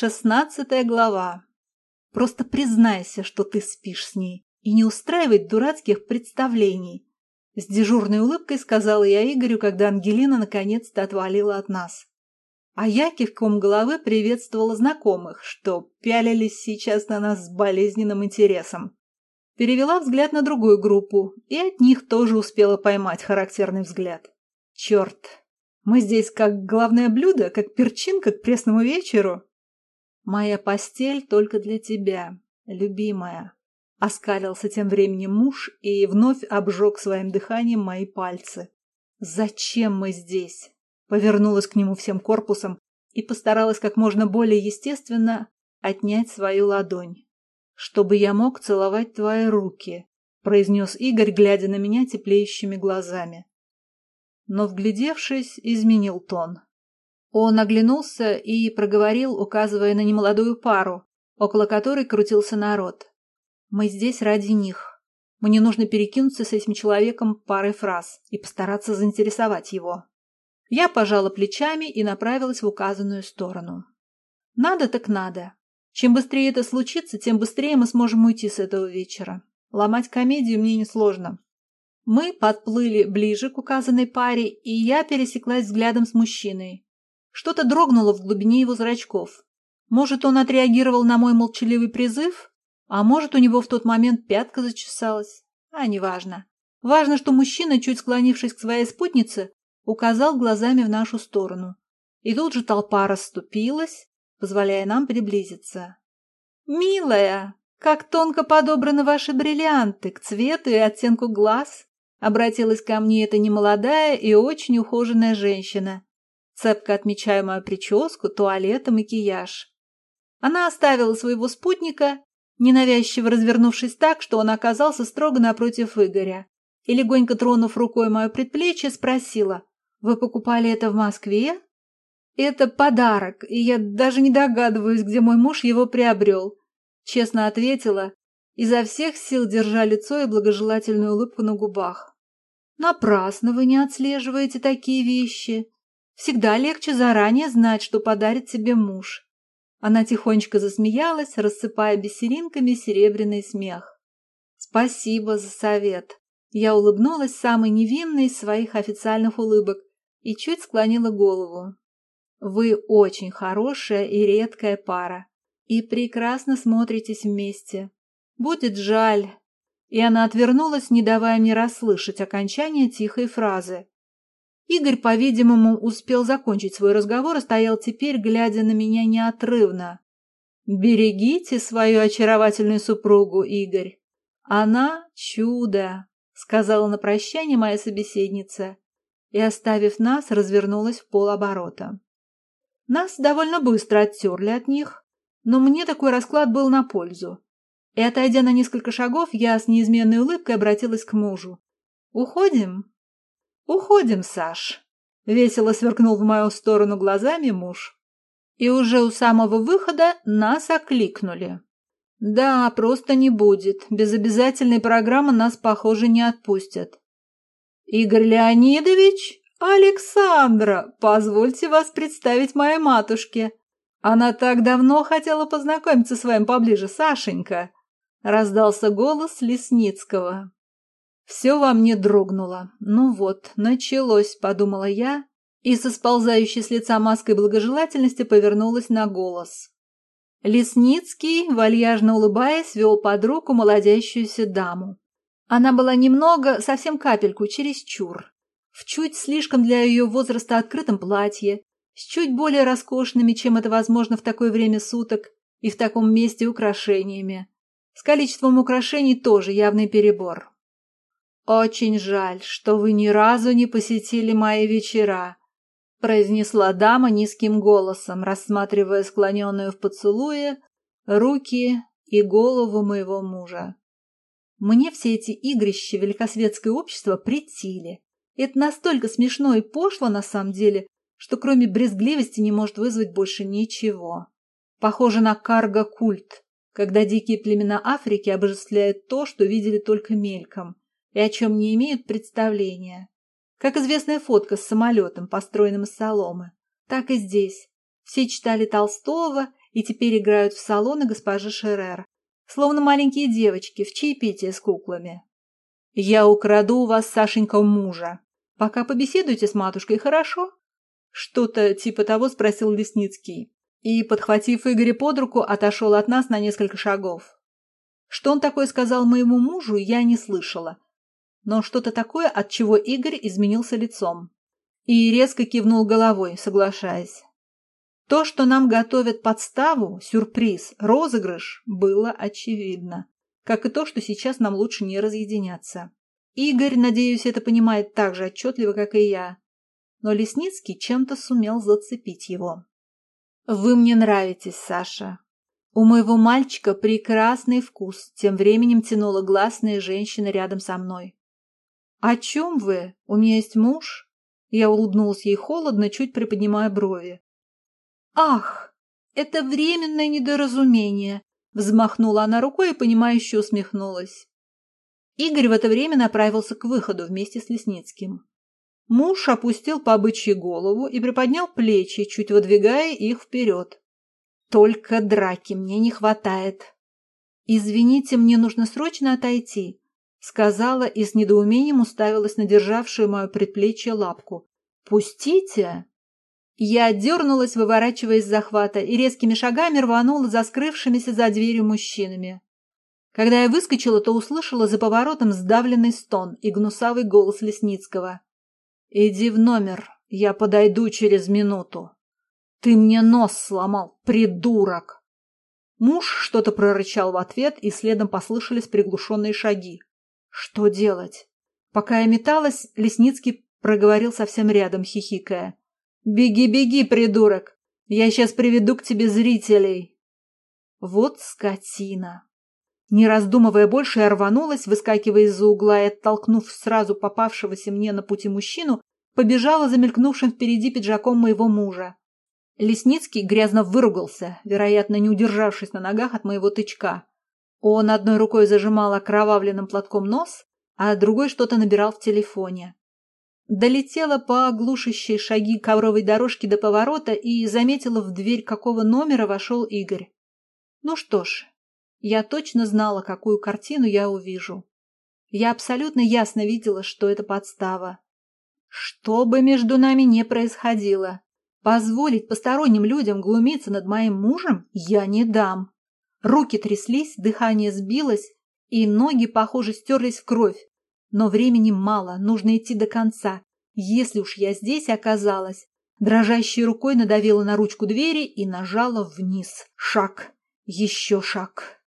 Шестнадцатая глава. Просто признайся, что ты спишь с ней, и не устраивай дурацких представлений. С дежурной улыбкой сказала я Игорю, когда Ангелина наконец-то отвалила от нас. А я кивком головы приветствовала знакомых, что пялились сейчас на нас с болезненным интересом. Перевела взгляд на другую группу, и от них тоже успела поймать характерный взгляд. Черт, мы здесь как главное блюдо, как перчинка к пресному вечеру. «Моя постель только для тебя, любимая», — оскалился тем временем муж и вновь обжег своим дыханием мои пальцы. «Зачем мы здесь?» Повернулась к нему всем корпусом и постаралась как можно более естественно отнять свою ладонь. «Чтобы я мог целовать твои руки», — произнес Игорь, глядя на меня теплеющими глазами. Но, вглядевшись, изменил тон. Он оглянулся и проговорил, указывая на немолодую пару, около которой крутился народ. «Мы здесь ради них. Мне нужно перекинуться с этим человеком парой фраз и постараться заинтересовать его». Я пожала плечами и направилась в указанную сторону. «Надо так надо. Чем быстрее это случится, тем быстрее мы сможем уйти с этого вечера. Ломать комедию мне несложно». Мы подплыли ближе к указанной паре, и я пересеклась взглядом с мужчиной. Что-то дрогнуло в глубине его зрачков. Может, он отреагировал на мой молчаливый призыв? А может, у него в тот момент пятка зачесалась? А, неважно. Важно, что мужчина, чуть склонившись к своей спутнице, указал глазами в нашу сторону. И тут же толпа расступилась, позволяя нам приблизиться. «Милая, как тонко подобраны ваши бриллианты к цвету и оттенку глаз!» Обратилась ко мне эта немолодая и очень ухоженная женщина, цепко отмечая мою прическу, туалет и макияж. Она оставила своего спутника, ненавязчиво развернувшись так, что он оказался строго напротив Игоря, и, легонько тронув рукой мое предплечье, спросила, «Вы покупали это в Москве?» «Это подарок, и я даже не догадываюсь, где мой муж его приобрел», честно ответила, изо всех сил держа лицо и благожелательную улыбку на губах. «Напрасно вы не отслеживаете такие вещи. Всегда легче заранее знать, что подарит тебе муж. Она тихонечко засмеялась, рассыпая бисеринками серебряный смех. Спасибо за совет. Я улыбнулась самой невинной из своих официальных улыбок и чуть склонила голову. Вы очень хорошая и редкая пара. И прекрасно смотритесь вместе. Будет жаль. И она отвернулась, не давая мне расслышать окончание тихой фразы. Игорь, по-видимому, успел закончить свой разговор и стоял теперь, глядя на меня неотрывно. «Берегите свою очаровательную супругу, Игорь. Она — чудо», — сказала на прощание моя собеседница и, оставив нас, развернулась в полоборота. Нас довольно быстро оттерли от них, но мне такой расклад был на пользу. И, отойдя на несколько шагов, я с неизменной улыбкой обратилась к мужу. «Уходим?» «Уходим, Саш», — весело сверкнул в мою сторону глазами муж. И уже у самого выхода нас окликнули. «Да, просто не будет. Без обязательной программы нас, похоже, не отпустят». «Игорь Леонидович? Александра, позвольте вас представить моей матушке. Она так давно хотела познакомиться с вами поближе, Сашенька», — раздался голос Лесницкого. Все во мне дрогнуло. Ну вот, началось, подумала я, и со сползающей с лица маской благожелательности повернулась на голос. Лесницкий, вальяжно улыбаясь, вел под руку молодящуюся даму. Она была немного, совсем капельку, чересчур. В чуть слишком для ее возраста открытом платье, с чуть более роскошными, чем это возможно в такое время суток, и в таком месте украшениями. С количеством украшений тоже явный перебор. «Очень жаль, что вы ни разу не посетили мои вечера», — произнесла дама низким голосом, рассматривая склоненную в поцелуе руки и голову моего мужа. Мне все эти игрища великосветское общество претили. Это настолько смешно и пошло на самом деле, что кроме брезгливости не может вызвать больше ничего. Похоже на карго-культ, когда дикие племена Африки обожествляют то, что видели только мельком – и о чем не имеют представления. Как известная фотка с самолетом, построенным из соломы. Так и здесь. Все читали Толстого и теперь играют в салоны госпожи Шерер, словно маленькие девочки в чаепитие с куклами. Я украду у вас, Сашенька, мужа. Пока побеседуйте с матушкой, хорошо? Что-то типа того спросил Лесницкий и, подхватив Игоря под руку, отошел от нас на несколько шагов. Что он такое сказал моему мужу, я не слышала. Но что-то такое, от чего Игорь изменился лицом. И резко кивнул головой, соглашаясь. То, что нам готовят подставу, сюрприз, розыгрыш, было очевидно. Как и то, что сейчас нам лучше не разъединяться. Игорь, надеюсь, это понимает так же отчетливо, как и я. Но Лесницкий чем-то сумел зацепить его. «Вы мне нравитесь, Саша. У моего мальчика прекрасный вкус», тем временем тянула гласная женщина рядом со мной. «О чем вы? У меня есть муж?» Я улыбнулась ей холодно, чуть приподнимая брови. «Ах, это временное недоразумение!» Взмахнула она рукой и, понимающе усмехнулась. Игорь в это время направился к выходу вместе с Лесницким. Муж опустил по бычьи голову и приподнял плечи, чуть выдвигая их вперед. «Только драки мне не хватает!» «Извините, мне нужно срочно отойти», — сказала и с недоумением уставилась на державшую мое предплечье лапку. «Пустите!» Я отдернулась, выворачиваясь из захвата, и резкими шагами рванула за скрывшимися за дверью мужчинами. Когда я выскочила, то услышала за поворотом сдавленный стон и гнусавый голос Лесницкого. «Иди в номер, я подойду через минуту». «Ты мне нос сломал, придурок!» Муж что-то прорычал в ответ, и следом послышались приглушенные шаги. «Что делать?» Пока я металась, Лесницкий проговорил совсем рядом, хихикая. «Беги, беги, придурок! Я сейчас приведу к тебе зрителей!» Вот скотина! Не раздумывая больше, я рванулась, выскакивая из-за угла и, оттолкнув сразу попавшегося мне на пути мужчину, побежала за мелькнувшим впереди пиджаком моего мужа. Лесницкий грязно выругался, вероятно, не удержавшись на ногах от моего тычка. Он одной рукой зажимал окровавленным платком нос, а другой что-то набирал в телефоне. Долетела по оглушащей шаги ковровой дорожки до поворота и заметила в дверь, какого номера вошел Игорь. Ну что ж, я точно знала, какую картину я увижу. Я абсолютно ясно видела, что это подстава. Что бы между нами ни происходило, позволить посторонним людям глумиться над моим мужем я не дам. Руки тряслись, дыхание сбилось, и ноги, похоже, стерлись в кровь. Но времени мало, нужно идти до конца. Если уж я здесь оказалась, дрожащей рукой надавила на ручку двери и нажала вниз. Шаг. Еще шаг.